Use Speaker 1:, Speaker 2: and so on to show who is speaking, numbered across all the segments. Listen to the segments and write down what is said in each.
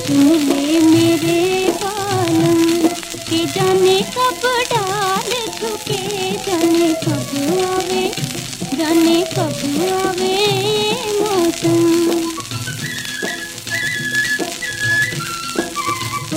Speaker 1: मेरे बालम के जाने का बड़ा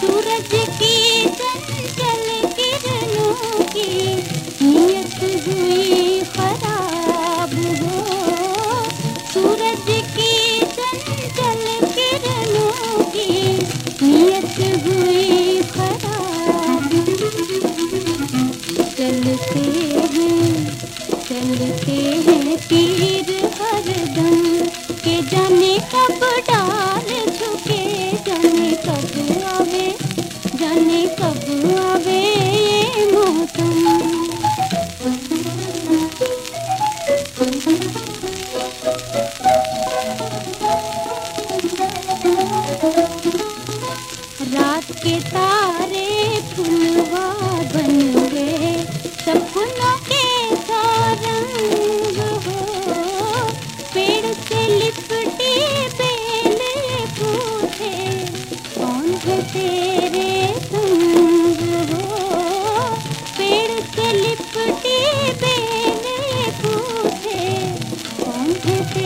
Speaker 1: सूरज की तीर हर दम के जाने कब डाल झुके, जाने कब आवे, जाने कब आवे मौसम। रात के तारे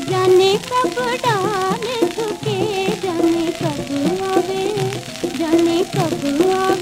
Speaker 1: जाने कब डाल झुके जाने कब आवे जाने कब आवे।